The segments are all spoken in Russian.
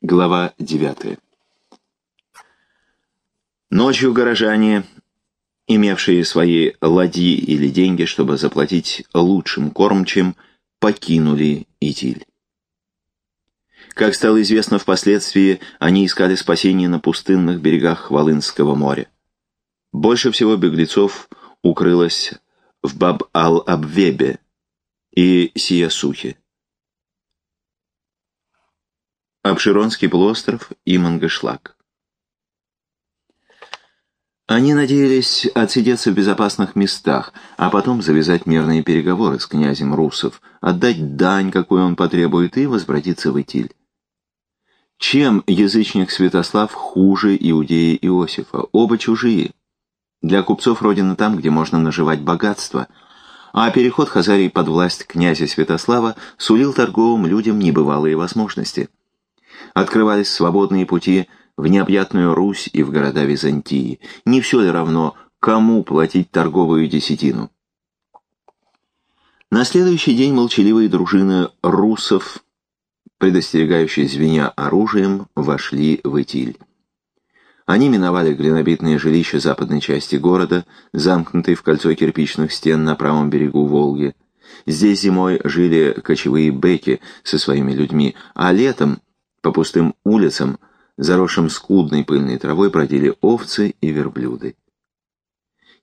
Глава 9. Ночью горожане, имевшие свои ладьи или деньги, чтобы заплатить лучшим кормчим, покинули Итиль. Как стало известно впоследствии, они искали спасения на пустынных берегах Волынского моря. Больше всего беглецов укрылось в Баб-ал-Абвебе и Сиясухе. Обширонский полуостров и Мангышлак. Они надеялись отсидеться в безопасных местах, а потом завязать мирные переговоры с князем Русов, отдать дань, какую он потребует, и возвратиться в Итиль. Чем язычник Святослав хуже иудея Иосифа? Оба чужие. Для купцов родина там, где можно наживать богатство, а переход Хазарии под власть князя Святослава сулил торговым людям небывалые возможности открывались свободные пути в необъятную Русь и в города Византии. Не все ли равно, кому платить торговую десятину? На следующий день молчаливые дружины русов, предостерегающие звеня оружием, вошли в Итиль. Они миновали глинобитные жилища западной части города, замкнутые в кольцо кирпичных стен на правом берегу Волги. Здесь зимой жили кочевые беки со своими людьми, а летом по пустым улицам, заросшим скудной пыльной травой, бродили овцы и верблюды.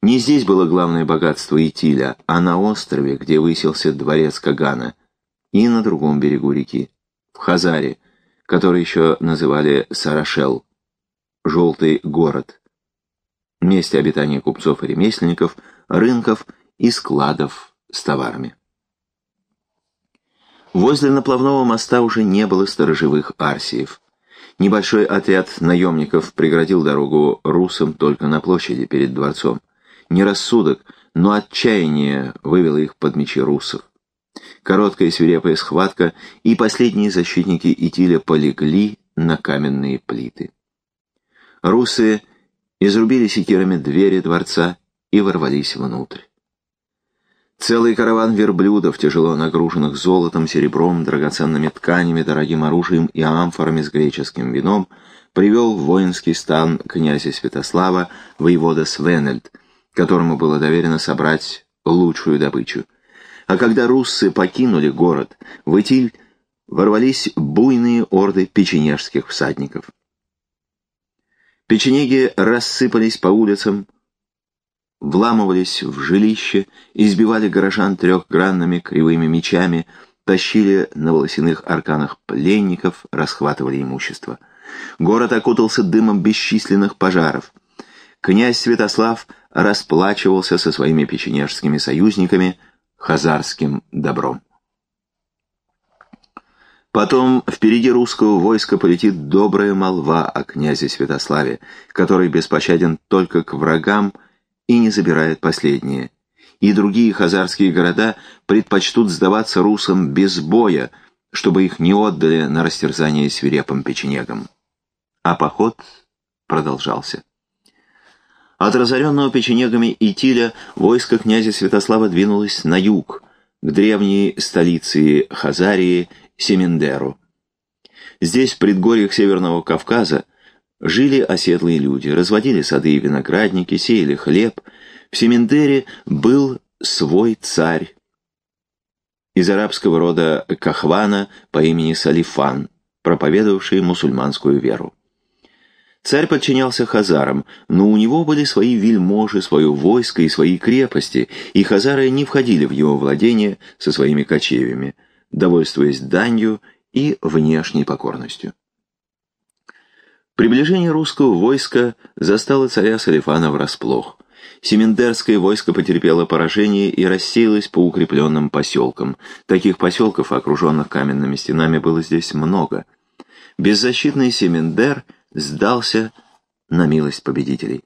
Не здесь было главное богатство Итиля, а на острове, где высился дворец Кагана, и на другом берегу реки, в Хазаре, который еще называли Сарашел, «желтый город», месте обитания купцов и ремесленников, рынков и складов с товарами. Возле наплавного моста уже не было сторожевых арсиев. Небольшой отряд наемников преградил дорогу русам только на площади перед дворцом. Не рассудок, но отчаяние вывело их под мечи русов. Короткая свирепая схватка, и последние защитники Итиля полегли на каменные плиты. Русы изрубили секирами двери дворца и ворвались внутрь. Целый караван верблюдов, тяжело нагруженных золотом, серебром, драгоценными тканями, дорогим оружием и амфорами с греческим вином, привел в воинский стан князя Святослава воевода Свенельд, которому было доверено собрать лучшую добычу. А когда руссы покинули город, в Итиль ворвались буйные орды печенежских всадников. Печенеги рассыпались по улицам, вламывались в жилище, избивали горожан трехгранными кривыми мечами, тащили на волосяных арканах пленников, расхватывали имущество. Город окутался дымом бесчисленных пожаров. Князь Святослав расплачивался со своими печенежскими союзниками хазарским добром. Потом впереди русского войска полетит добрая молва о князе Святославе, который беспощаден только к врагам и не забирает последнее. И другие хазарские города предпочтут сдаваться русам без боя, чтобы их не отдали на растерзание свирепым печенегам. А поход продолжался. От разоренного печенегами Итиля войско князя Святослава двинулось на юг, к древней столице Хазарии Семендеру. Здесь, в предгорьях Северного Кавказа, Жили оседлые люди, разводили сады и виноградники, сеяли хлеб. В Семендере был свой царь из арабского рода Кахвана по имени Салифан, проповедовавший мусульманскую веру. Царь подчинялся хазарам, но у него были свои вельможи, свое войско и свои крепости, и хазары не входили в его владение со своими кочевьями, довольствуясь данью и внешней покорностью. Приближение русского войска застало царя Салифана врасплох. Семендерское войско потерпело поражение и рассеялось по укрепленным поселкам. Таких поселков, окруженных каменными стенами, было здесь много. Беззащитный Семендер сдался на милость победителей.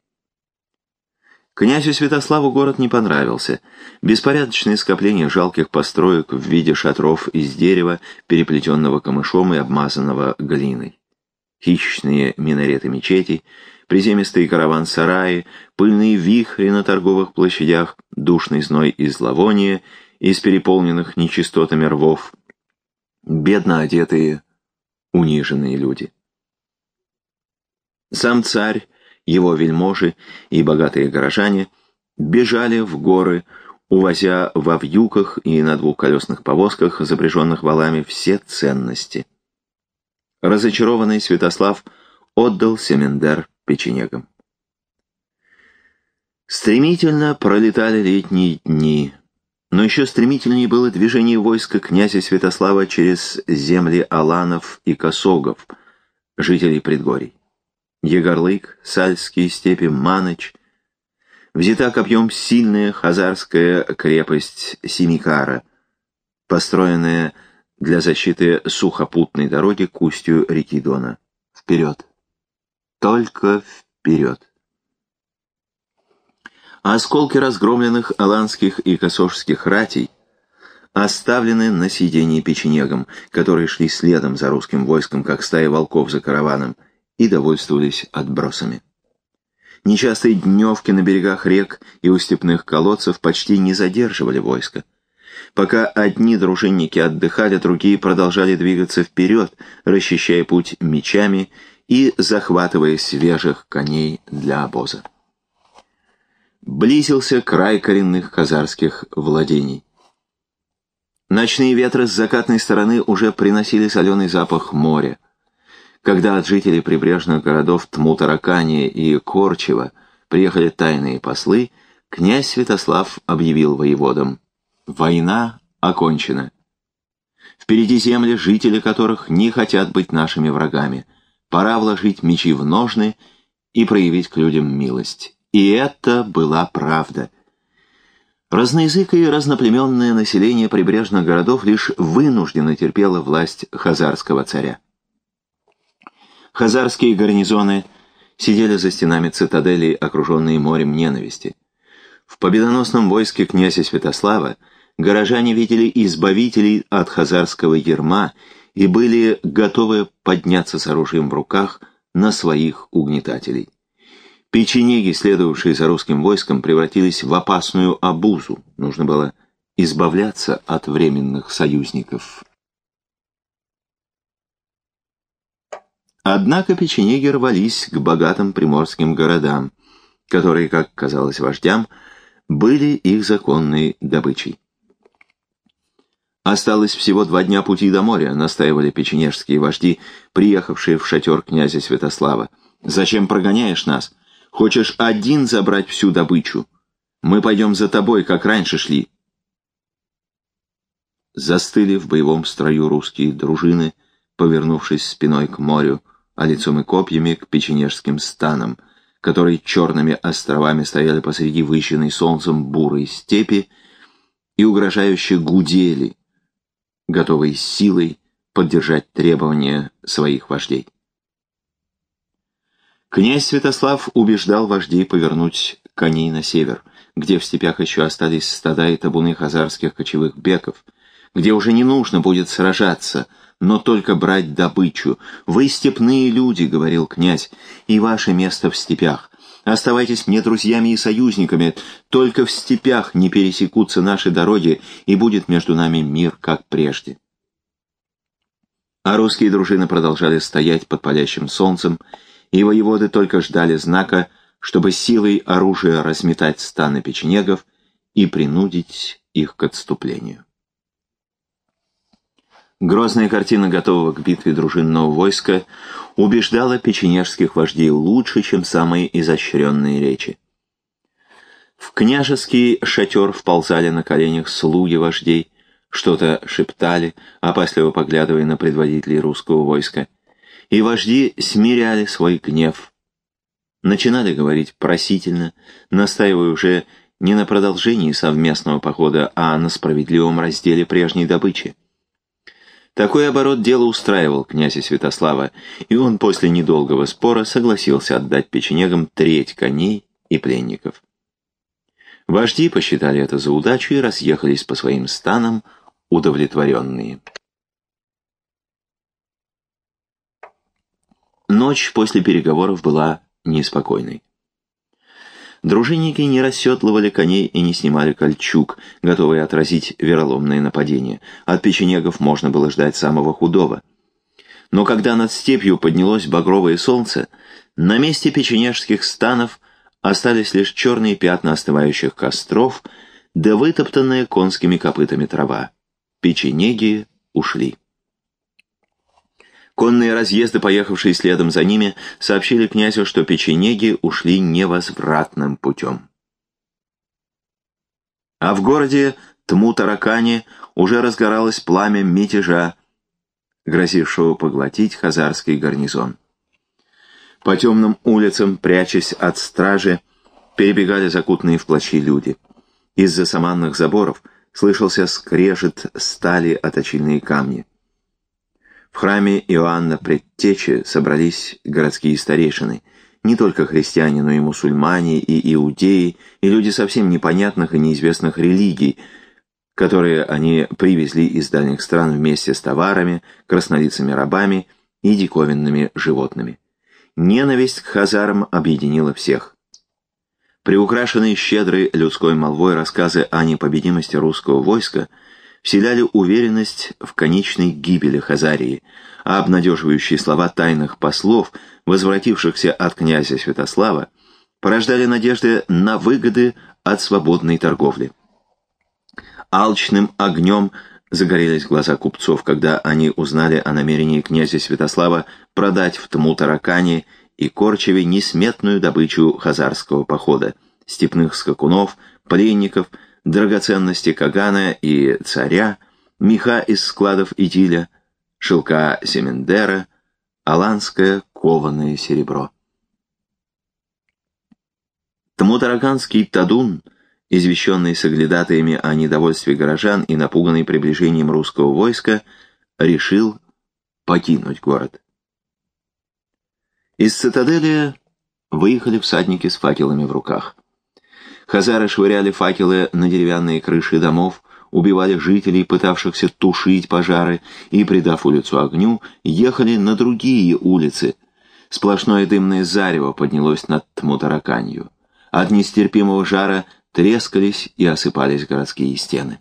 Князю Святославу город не понравился. Беспорядочное скопление жалких построек в виде шатров из дерева, переплетенного камышом и обмазанного глиной хищные минареты мечетей, приземистые караван-сараи, пыльные вихри на торговых площадях, душный зной и зловоние из переполненных нечистотами рвов, бедно одетые, униженные люди — Сам царь, его вельможи и богатые горожане бежали в горы, увозя во вьюках и на двухколесных повозках, запряженных валами, все ценности. Разочарованный Святослав отдал Семендер печенегам. Стремительно пролетали летние дни, но еще стремительнее было движение войска князя Святослава через земли Аланов и Косогов, жителей предгорий. Егорлык, Сальские степи, Маныч. Взята копьем сильная хазарская крепость Семикара, построенная для защиты сухопутной дороги к устью реки Дона. Вперед! Только вперед! осколки разгромленных аланских и косожских ратей оставлены на сидении печенегам, которые шли следом за русским войском, как стая волков за караваном, и довольствовались отбросами. Нечастые дневки на берегах рек и у степных колодцев почти не задерживали войско. Пока одни дружинники отдыхали, другие продолжали двигаться вперед, расчищая путь мечами и захватывая свежих коней для обоза близился край коренных казарских владений. Ночные ветры с закатной стороны уже приносили соленый запах моря. Когда от жителей прибрежных городов Тмутаракани и Корчева приехали тайные послы, князь Святослав объявил воеводам «Война окончена. Впереди земли, жители которых не хотят быть нашими врагами. Пора вложить мечи в ножны и проявить к людям милость». И это была правда. Разноязыкое и разноплеменное население прибрежных городов лишь вынужденно терпело власть хазарского царя. Хазарские гарнизоны сидели за стенами цитаделей, окруженные морем ненависти. В победоносном войске князя Святослава горожане видели избавителей от хазарского ерма и были готовы подняться с оружием в руках на своих угнетателей. Печенеги, следовавшие за русским войском, превратились в опасную обузу. Нужно было избавляться от временных союзников. Однако печенеги рвались к богатым приморским городам, которые, как казалось вождям, были их законной добычей. Осталось всего два дня пути до моря, настаивали печенежские вожди, приехавшие в шатер князя Святослава. «Зачем прогоняешь нас? Хочешь один забрать всю добычу? Мы пойдем за тобой, как раньше шли. Застыли в боевом строю русские дружины, повернувшись спиной к морю, а лицом и копьями к печенежским станам, которые черными островами стояли посреди выщенной солнцем бурой степи и угрожающе гудели, готовые силой поддержать требования своих вождей. Князь Святослав убеждал вождей повернуть коней на север, где в степях еще остались стада и табуны хазарских кочевых беков, где уже не нужно будет сражаться, но только брать добычу. «Вы степные люди», — говорил князь, — «и ваше место в степях. Оставайтесь мне друзьями и союзниками, только в степях не пересекутся наши дороги, и будет между нами мир, как прежде». А русские дружины продолжали стоять под палящим солнцем, и воеводы только ждали знака, чтобы силой оружия разметать станы печенегов и принудить их к отступлению. Грозная картина готового к битве дружинного войска убеждала печенежских вождей лучше, чем самые изощренные речи. В княжеский шатер вползали на коленях слуги вождей, что-то шептали, опасливо поглядывая на предводителей русского войска – и вожди смиряли свой гнев. Начинали говорить просительно, настаивая уже не на продолжении совместного похода, а на справедливом разделе прежней добычи. Такой оборот дела устраивал князя Святослава, и он после недолгого спора согласился отдать печенегам треть коней и пленников. Вожди посчитали это за удачу и разъехались по своим станам, удовлетворенные. Ночь после переговоров была неспокойной. Дружинники не расседлывали коней и не снимали кольчуг, готовые отразить вероломные нападения. От печенегов можно было ждать самого худого. Но когда над степью поднялось багровое солнце, На месте печенежских станов остались лишь черные пятна остывающих костров, да вытоптанная конскими копытами трава. Печенеги ушли. Конные разъезды, поехавшие следом за ними, сообщили князю, что печенеги ушли невозвратным путем. А в городе Тму-Таракане уже разгоралось пламя мятежа, грозившего поглотить хазарский гарнизон. По темным улицам, прячась от стражи, перебегали закутанные в плащи люди. Из-за саманных заборов слышался скрежет стали о камни. В храме Иоанна Предтечи собрались городские старейшины, не только христиане, но и мусульмане, и иудеи, и люди совсем непонятных и неизвестных религий, которые они привезли из дальних стран вместе с товарами, краснолицами рабами и диковинными животными. Ненависть к хазарам объединила всех. Приукрашенные щедрой людской молвой рассказы о непобедимости русского войска вселяли уверенность в конечной гибели Хазарии, а обнадеживающие слова тайных послов, возвратившихся от князя Святослава, порождали надежды на выгоды от свободной торговли. Алчным огнем загорелись глаза купцов, когда они узнали о намерении князя Святослава продать в Тму-Таракане и Корчеве несметную добычу хазарского похода, степных скакунов, пленников, драгоценности Кагана и царя, меха из складов Идиля, шелка Семендера, аланское кованое серебро. Тмутараканский Тадун — извещенный соглядатаями о недовольстве горожан и напуганный приближением русского войска, решил покинуть город. Из цитадели выехали всадники с факелами в руках. Хазары швыряли факелы на деревянные крыши домов, убивали жителей, пытавшихся тушить пожары, и, придав улицу огню, ехали на другие улицы. Сплошное дымное зарево поднялось над Тмутараканью. От нестерпимого жара трескались и осыпались городские стены.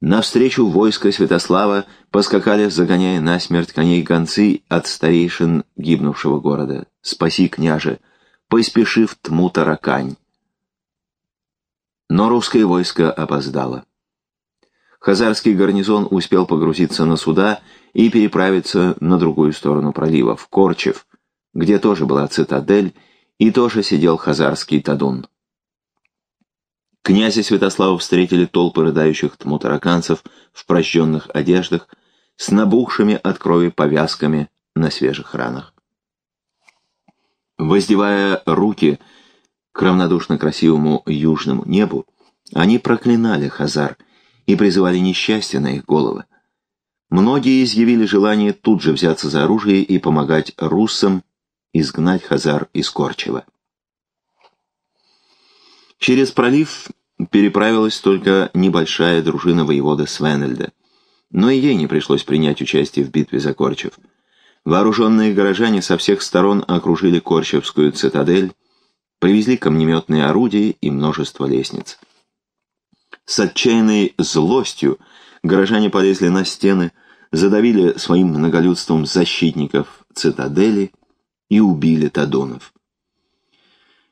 Навстречу войска Святослава поскакали, загоняя насмерть коней гонцы от старейшин гибнувшего города. «Спаси, княже!» поспешив тму таракань. Но русское войско опоздало. Хазарский гарнизон успел погрузиться на суда и переправиться на другую сторону пролива, в Корчев, где тоже была цитадель и тоже сидел хазарский Тадун. Князя Святослава встретили толпы рыдающих тмутараканцев в прожженных одеждах с набухшими от крови повязками на свежих ранах. Воздевая руки к равнодушно красивому южному небу, они проклинали Хазар и призывали несчастье на их головы. Многие изъявили желание тут же взяться за оружие и помогать руссам изгнать Хазар из Корчева. Через пролив переправилась только небольшая дружина воевода Свенельда. Но и ей не пришлось принять участие в битве за Корчев. Вооруженные горожане со всех сторон окружили Корчевскую цитадель, привезли камнеметные орудия и множество лестниц. С отчаянной злостью горожане полезли на стены, задавили своим многолюдством защитников цитадели и убили Тадонов.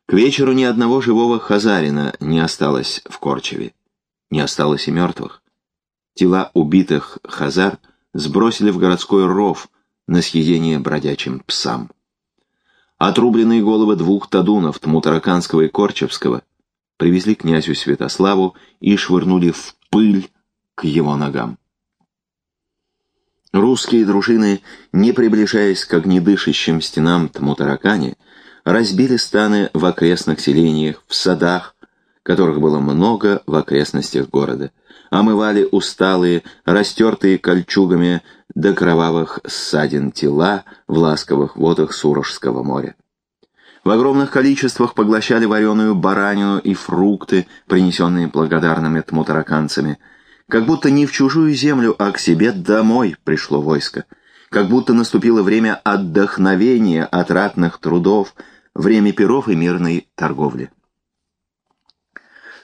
К вечеру ни одного живого хазарина не осталось в Корчеве. Не осталось и мертвых. Тела убитых хазар сбросили в городской ров на съедение бродячим псам. Отрубленные головы двух тадунов, Тмутараканского и Корчевского, привезли князю Святославу и швырнули в пыль к его ногам. Русские дружины, не приближаясь к огнедышащим стенам Тмутаракане, разбили станы в окрестных селениях, в садах, которых было много в окрестностях города, омывали усталые, растертые кольчугами до кровавых ссадин тела в ласковых водах Сурожского моря. В огромных количествах поглощали вареную баранину и фрукты, принесенные благодарными тмутараканцами. Как будто не в чужую землю, а к себе домой пришло войско. Как будто наступило время отдохновения от ратных трудов, время перов и мирной торговли.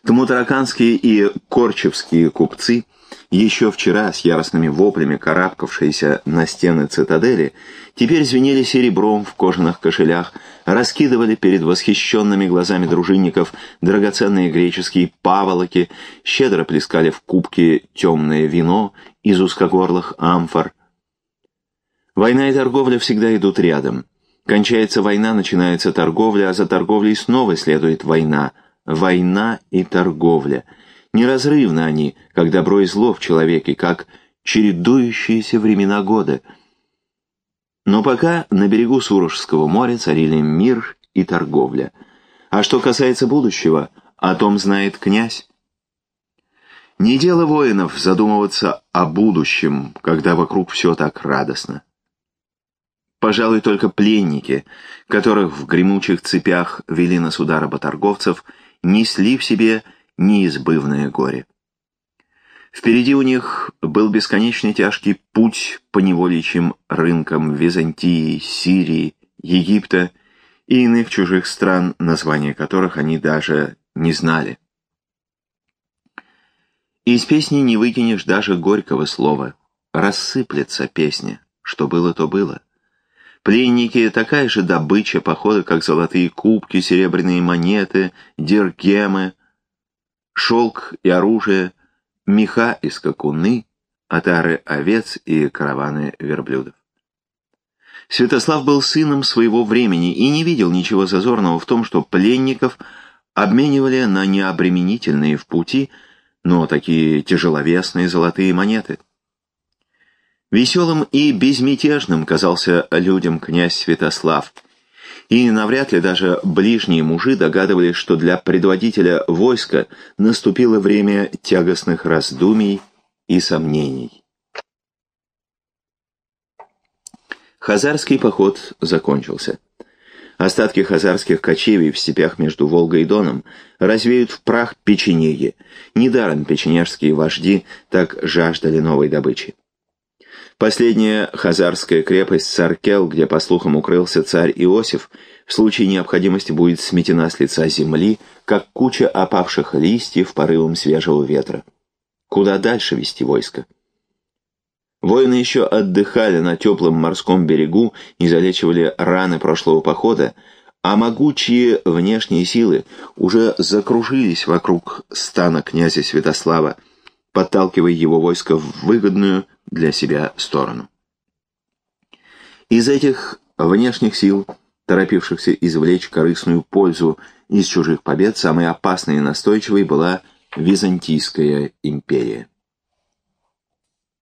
Тмутараканские и корчевские купцы еще вчера с яростными воплями карабкавшиеся на стены цитадели, теперь звенели серебром в кожаных кошелях, раскидывали перед восхищенными глазами дружинников драгоценные греческие паволоки, щедро плескали в кубки темное вино из узкогорлых амфор. Война и торговля всегда идут рядом. Кончается война, начинается торговля, а за торговлей снова следует война. Война и торговля — Неразрывны они, как добро и зло в человеке, как чередующиеся времена года. Но пока на берегу Сурожского моря царили мир и торговля. А что касается будущего, о том знает князь. Не дело воинов задумываться о будущем, когда вокруг все так радостно. Пожалуй, только пленники, которых в гремучих цепях вели на суда работорговцев, несли в себе неизбывное горе. Впереди у них был бесконечно тяжкий путь по неволичьим рынкам Византии, Сирии, Египта и иных чужих стран, названия которых они даже не знали. Из песни не выкинешь даже горького слова. Рассыплется песня. Что было, то было. Пленники — такая же добыча похода, как золотые кубки, серебряные монеты, диргемы — шелк и оружие, меха и скакуны, отары овец и караваны верблюдов. Святослав был сыном своего времени и не видел ничего зазорного в том, что пленников обменивали на необременительные в пути, но такие тяжеловесные золотые монеты. Веселым и безмятежным казался людям князь Святослав – и навряд ли даже ближние мужи догадывались, что для предводителя войска наступило время тягостных раздумий и сомнений. Хазарский поход закончился. Остатки хазарских кочевий в степях между Волгой и Доном развеют в прах печенеги. Недаром печенежские вожди так жаждали новой добычи. Последняя хазарская крепость Саркел, где, по слухам, укрылся царь Иосиф, в случае необходимости будет сметена с лица земли, как куча опавших листьев порывом свежего ветра. Куда дальше вести войско? Воины еще отдыхали на теплом морском берегу и залечивали раны прошлого похода, а могучие внешние силы уже закружились вокруг стана князя Святослава, подталкивая его войско в выгодную для себя сторону. Из этих внешних сил, торопившихся извлечь корыстную пользу из чужих побед, самой опасной и настойчивой была Византийская империя.